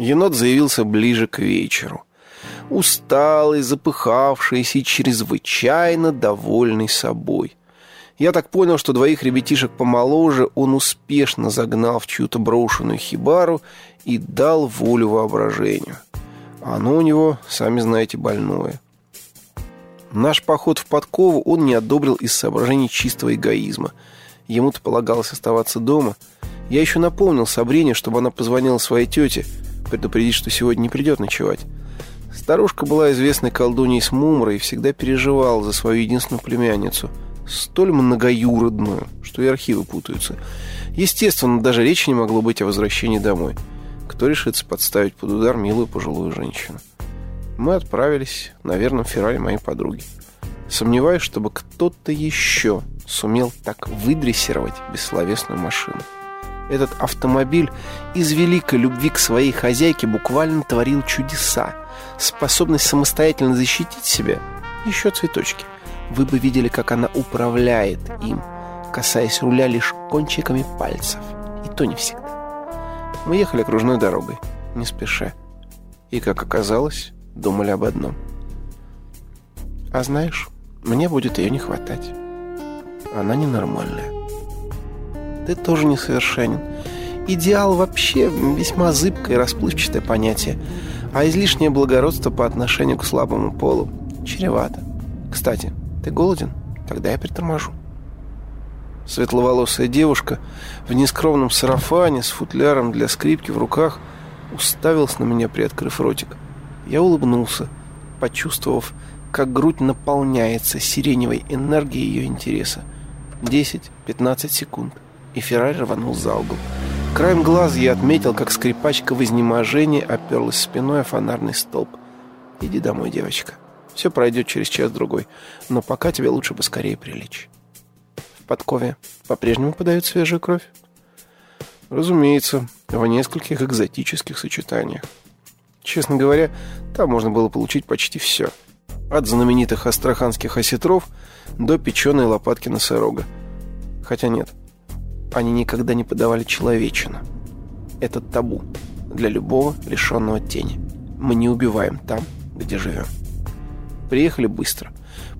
Енот заявился ближе к вечеру. Усталый, запыхавшийся и чрезвычайно довольный собой. Я так понял, что двоих ребятишек помоложе он успешно загнал в чью-то брошенную хибару и дал волю воображению. Оно у него, сами знаете, больное. Наш поход в подкову он не одобрил из соображений чистого эгоизма. Ему-то полагалось оставаться дома. Я еще напомнил Сабрине, чтобы она позвонила своей тете, предупредить, что сегодня не придет ночевать. Старушка была известной колдуньей с Мумрой и всегда переживала за свою единственную племянницу, столь многоюродную, что и архивы путаются. Естественно, даже речи не могло быть о возвращении домой. Кто решится подставить под удар милую пожилую женщину? Мы отправились на верном Феррари моей подруги. Сомневаюсь, чтобы кто-то еще сумел так выдрессировать бессловесную машину. Этот автомобиль из великой любви к своей хозяйке буквально творил чудеса. Способность самостоятельно защитить себя – еще цветочки. Вы бы видели, как она управляет им, касаясь руля лишь кончиками пальцев. И то не всегда. Мы ехали окружной дорогой, не спеша. И, как оказалось, думали об одном. А знаешь, мне будет ее не хватать. Она ненормальная. Ты тоже несовершенен. Идеал вообще весьма зыбкое и расплывчатое понятие, а излишнее благородство по отношению к слабому полу чревато. Кстати, ты голоден? Тогда я приторможу. Светловолосая девушка в нескромном сарафане с футляром для скрипки в руках уставилась на меня, приоткрыв ротик. Я улыбнулся, почувствовав, как грудь наполняется сиреневой энергией ее интереса. 10-15 секунд, и Феррари рванул за угол. Краем глаз я отметил, как скрипачка в изнеможении оперлась спиной о фонарный столб. «Иди домой, девочка. Все пройдет через час-другой, но пока тебе лучше бы скорее прилечь». В подкове по-прежнему подают свежую кровь? Разумеется, в нескольких экзотических сочетаниях. Честно говоря, там можно было получить почти все. От знаменитых астраханских осетров до печеной лопатки носорога. Хотя нет, они никогда не подавали человечину. Это табу для любого лишенного тени. Мы не убиваем там, где живем. Приехали быстро.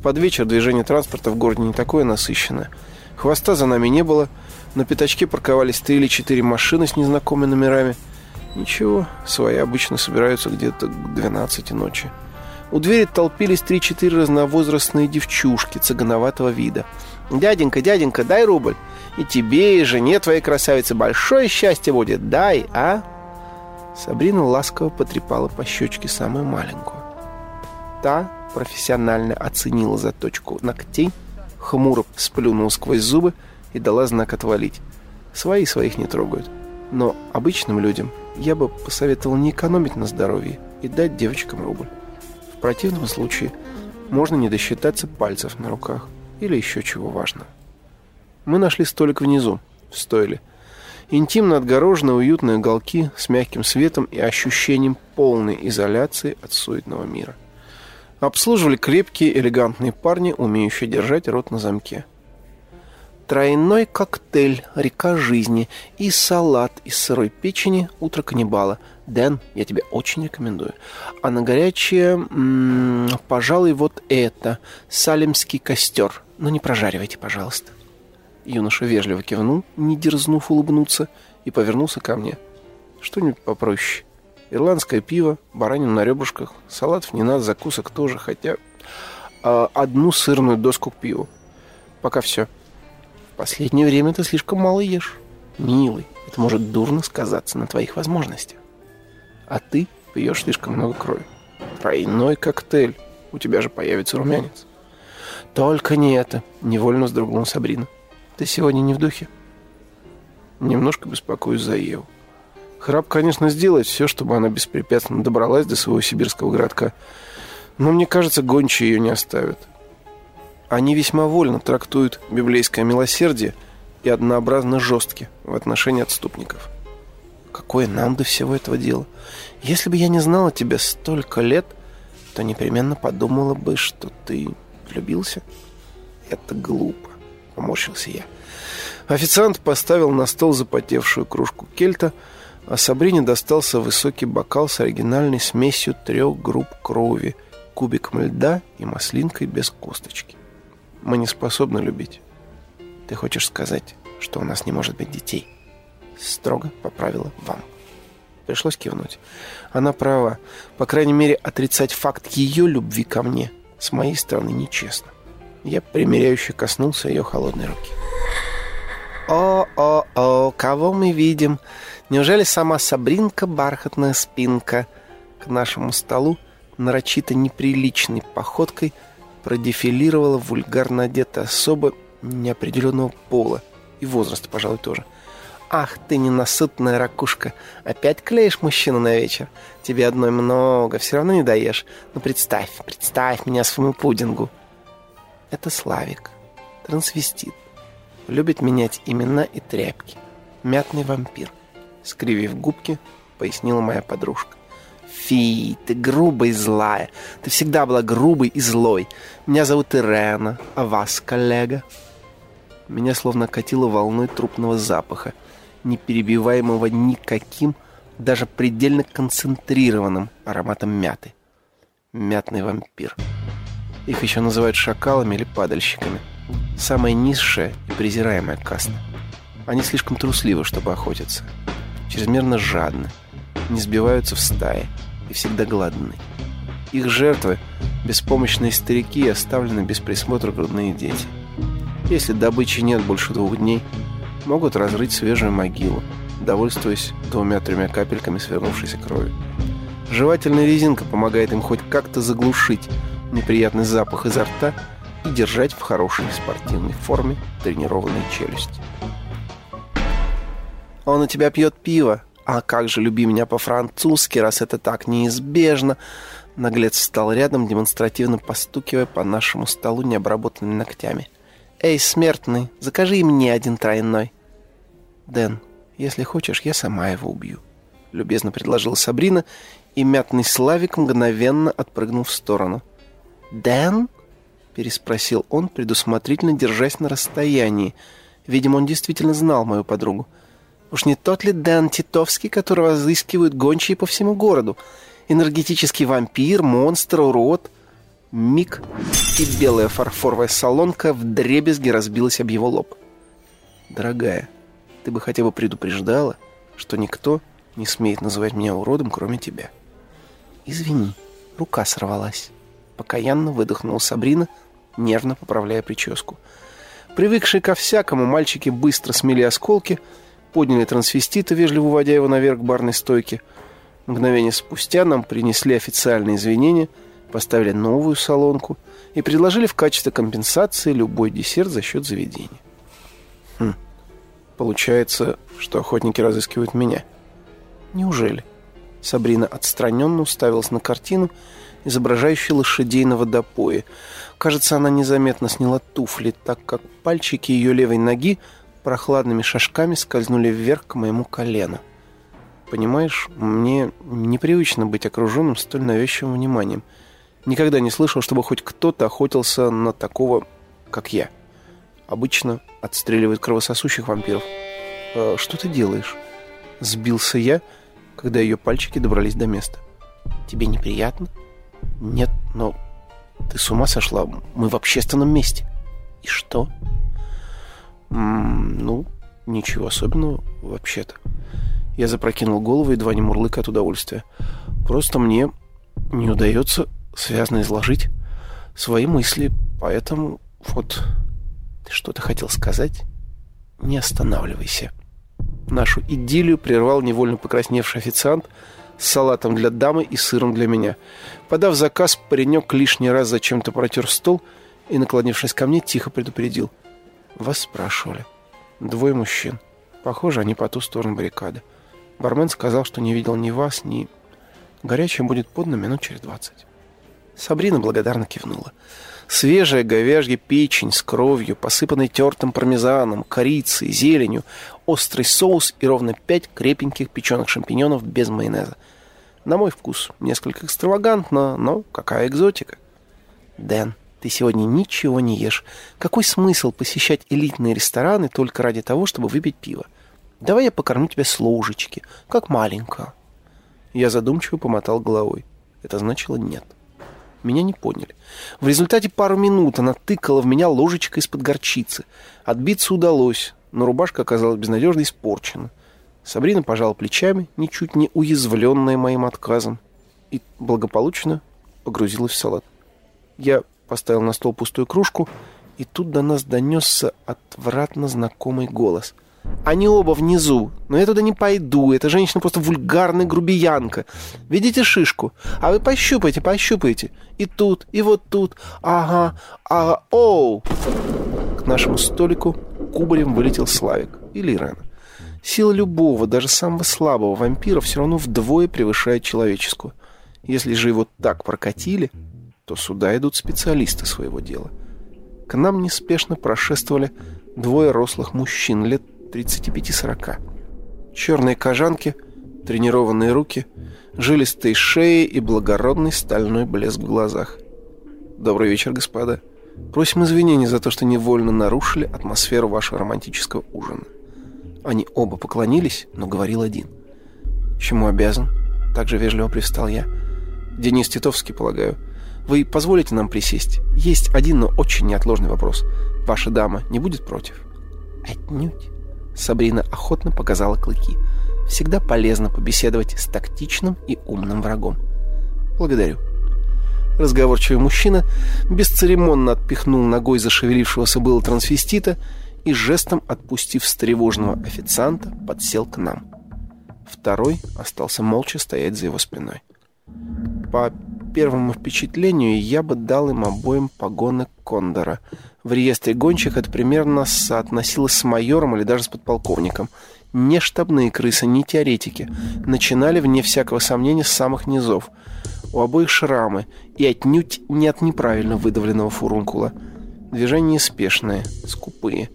Под вечер движение транспорта в городе не такое насыщенное. Хвоста за нами не было. На пятачке парковались три или четыре машины с незнакомыми номерами – Ничего, свои обычно собираются где-то к 12 ночи. У двери толпились три-четыре разновозрастные девчушки цыгановатого вида. «Дяденька, дяденька, дай рубль. И тебе, и жене твоей красавице большое счастье будет. Дай, а?» Сабрина ласково потрепала по щечке самую маленькую. Та профессионально оценила заточку ногтей, хмуро сплюнула сквозь зубы и дала знак отвалить. Свои своих не трогают. Но обычным людям я бы посоветовал не экономить на здоровье и дать девочкам рубль. В противном случае можно не досчитаться пальцев на руках или еще чего важного. Мы нашли столик внизу, в стойле. Интимно отгороженные уютные уголки с мягким светом и ощущением полной изоляции от суетного мира. Обслуживали крепкие, элегантные парни, умеющие держать рот на замке тройной коктейль «Река жизни» и салат из сырой печени «Утро каннибала». Дэн, я тебе очень рекомендую. А на горячее, пожалуй, вот это. Салемский костер. Но не прожаривайте, пожалуйста. Юноша вежливо кивнул, не дерзнув улыбнуться, и повернулся ко мне. Что-нибудь попроще. Ирландское пиво, баранину на ребрышках, салатов не надо, закусок тоже, хотя... Э, одну сырную доску к пиву. Пока все. — последнее время ты слишком мало ешь. Милый, это может дурно сказаться на твоих возможностях. А ты пьешь слишком много крови. Тройной коктейль. У тебя же появится румянец. Только не это, невольно вздрогнула Сабрина. Ты сегодня не в духе? Немножко беспокоюсь за Еву. Храб, конечно, сделает все, чтобы она беспрепятственно добралась до своего сибирского городка. Но мне кажется, гончие ее не оставят. Они весьма вольно трактуют библейское милосердие и однообразно жестки в отношении отступников. Какое нам до всего этого дела? Если бы я не знала тебя столько лет, то непременно подумала бы, что ты влюбился. Это глупо, поморщился я. Официант поставил на стол запотевшую кружку кельта, а Сабрине достался высокий бокал с оригинальной смесью трех групп крови, кубиком льда и маслинкой без косточки. Мы не способны любить. Ты хочешь сказать, что у нас не может быть детей? Строго поправила вам. Пришлось кивнуть. Она права. По крайней мере, отрицать факт ее любви ко мне с моей стороны нечестно. Я примиряюще коснулся ее холодной руки. «О-о-о, кого мы видим? Неужели сама Сабринка бархатная спинка?» К нашему столу нарочито неприличной походкой продефилировала вульгарно одетая особа неопределенного пола и возраста, пожалуй, тоже. «Ах ты, ненасытная ракушка! Опять клеишь мужчину на вечер? Тебе одной много, все равно не даешь. Ну, представь, представь меня своему пудингу!» Это Славик, трансвестит. Любит менять имена и тряпки. Мятный вампир. Скривив губки, пояснила моя подружка. Фи, ты грубая и злая. Ты всегда была грубой и злой. Меня зовут Ирена, а вас, коллега? Меня словно катило волной трупного запаха, не перебиваемого никаким, даже предельно концентрированным ароматом мяты. Мятный вампир. Их еще называют шакалами или падальщиками. Самая низшая и презираемая каста. Они слишком трусливы, чтобы охотиться. Чрезмерно жадны, не сбиваются в стаи и всегда голодны. Их жертвы – беспомощные старики и оставлены без присмотра грудные дети – если добычи нет больше двух дней, могут разрыть свежую могилу, довольствуясь двумя-тремя капельками свернувшейся крови. Жевательная резинка помогает им хоть как-то заглушить неприятный запах изо рта и держать в хорошей спортивной форме тренированные челюсти. «Он у тебя пьет пиво. А как же люби меня по-французски, раз это так неизбежно!» Наглец встал рядом, демонстративно постукивая по нашему столу необработанными ногтями – «Эй, смертный, закажи и мне один тройной». «Дэн, если хочешь, я сама его убью», — любезно предложила Сабрина, и мятный Славик мгновенно отпрыгнул в сторону. «Дэн?» — переспросил он, предусмотрительно держась на расстоянии. Видимо, он действительно знал мою подругу. «Уж не тот ли Дэн Титовский, которого разыскивают гончие по всему городу? Энергетический вампир, монстр, урод?» Миг, и белая фарфоровая солонка вдребезги разбилась об его лоб. «Дорогая, ты бы хотя бы предупреждала, что никто не смеет называть меня уродом, кроме тебя». «Извини, рука сорвалась». Покаянно выдохнула Сабрина, нервно поправляя прическу. Привыкшие ко всякому, мальчики быстро смели осколки, подняли трансвестита, вежливо уводя его наверх к барной стойке. Мгновение спустя нам принесли официальные извинения — поставили новую солонку и предложили в качестве компенсации любой десерт за счет заведения. Хм, получается, что охотники разыскивают меня. Неужели? Сабрина отстраненно уставилась на картину, изображающую лошадей на водопое. Кажется, она незаметно сняла туфли, так как пальчики ее левой ноги прохладными шажками скользнули вверх к моему колену. Понимаешь, мне непривычно быть окруженным столь навязчивым вниманием – Никогда не слышал, чтобы хоть кто-то охотился на такого, как я. Обычно отстреливают кровососущих вампиров. «Э, «Что ты делаешь?» Сбился я, когда ее пальчики добрались до места. «Тебе неприятно?» «Нет, но ты с ума сошла? Мы в общественном месте». «И что?» М -м, «Ну, ничего особенного, вообще-то». Я запрокинул голову, едва не мурлыка от удовольствия. «Просто мне не удается связно изложить свои мысли, поэтому вот ты что-то хотел сказать? Не останавливайся. Нашу идиллию прервал невольно покрасневший официант с салатом для дамы и сыром для меня. Подав заказ, паренек лишний раз зачем-то протер стол и, наклонившись ко мне, тихо предупредил. Вас спрашивали. Двое мужчин. Похоже, они по ту сторону баррикады. Бармен сказал, что не видел ни вас, ни... Горячее будет подно минут через двадцать. Сабрина благодарно кивнула. Свежая говяжья печень с кровью, посыпанной тертым пармезаном, корицей, зеленью, острый соус и ровно пять крепеньких печеных шампиньонов без майонеза. На мой вкус, несколько экстравагантно, но какая экзотика. Дэн, ты сегодня ничего не ешь. Какой смысл посещать элитные рестораны только ради того, чтобы выпить пиво? Давай я покормлю тебя с ложечки, как маленькая. Я задумчиво помотал головой. Это значило нет. Меня не поняли. В результате пару минут она тыкала в меня ложечкой из-под горчицы. Отбиться удалось, но рубашка оказалась безнадежно испорчена. Сабрина пожала плечами, ничуть не уязвленная моим отказом, и благополучно погрузилась в салат. Я поставил на стол пустую кружку, и тут до нас донесся отвратно знакомый голос — они оба внизу. Но я туда не пойду. Эта женщина просто вульгарная грубиянка. Видите шишку? А вы пощупайте, пощупайте. И тут, и вот тут. Ага, ага, оу. К нашему столику кубарем вылетел Славик. Или Ирена. Сила любого, даже самого слабого вампира все равно вдвое превышает человеческую. Если же его так прокатили, то сюда идут специалисты своего дела. К нам неспешно прошествовали двое рослых мужчин лет 35-40. Черные кожанки, тренированные руки, жилистые шеи и благородный стальной блеск в глазах. Добрый вечер, господа. Просим извинения за то, что невольно нарушили атмосферу вашего романтического ужина. Они оба поклонились, но говорил один. «Чему обязан?» — также вежливо привстал я. «Денис Титовский, полагаю. Вы позволите нам присесть? Есть один, но очень неотложный вопрос. Ваша дама не будет против?» «Отнюдь». Сабрина охотно показала клыки. Всегда полезно побеседовать с тактичным и умным врагом. Благодарю. Разговорчивый мужчина бесцеремонно отпихнул ногой зашевелившегося было трансвестита и жестом, отпустив встревоженного официанта, подсел к нам. Второй остался молча стоять за его спиной. По первому впечатлению я бы дал им обоим погоны кондора — в реестре гонщик это примерно соотносилось с майором или даже с подполковником. Не штабные крысы, не теоретики. Начинали, вне всякого сомнения, с самых низов. У обоих шрамы, и отнюдь не от неправильно выдавленного фурункула. Движения спешные, скупые.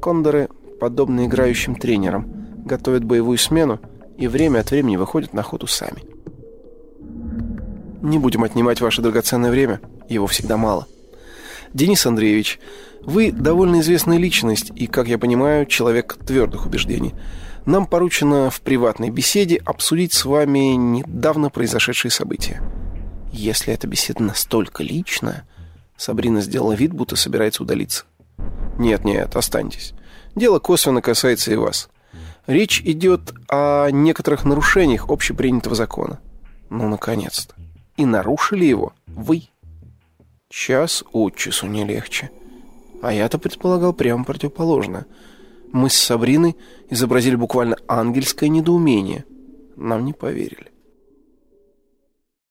Кондоры, подобно играющим тренерам, готовят боевую смену и время от времени выходят на охоту сами. Не будем отнимать ваше драгоценное время, его всегда мало. Денис Андреевич, вы довольно известная личность и, как я понимаю, человек твердых убеждений. Нам поручено в приватной беседе обсудить с вами недавно произошедшие события. Если эта беседа настолько личная... Сабрина сделала вид, будто собирается удалиться. Нет-нет, останьтесь. Дело косвенно касается и вас. Речь идет о некоторых нарушениях общепринятого закона. Ну, наконец-то. И нарушили его вы. Час от часу не легче. А я-то предполагал прямо противоположное. Мы с Сабриной изобразили буквально ангельское недоумение. Нам не поверили.